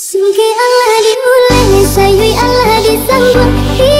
Sungke Allah diulang, sayui Allah disambut Dia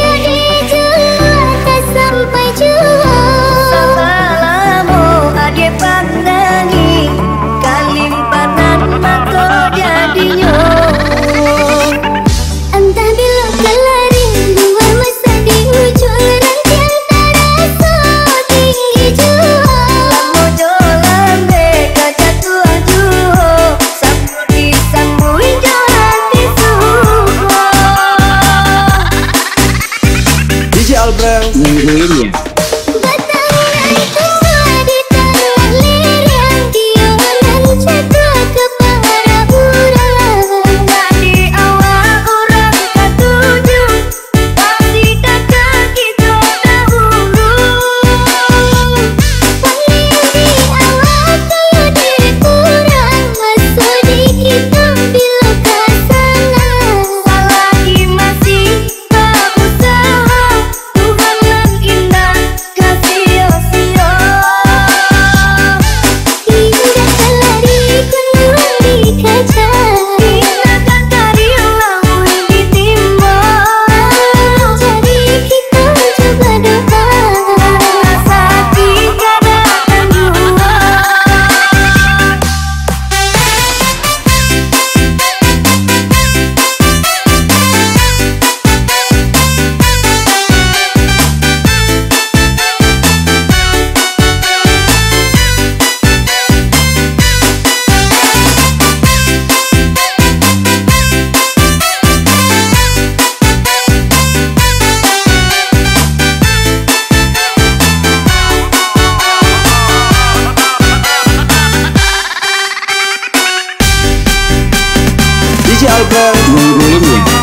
Yobo.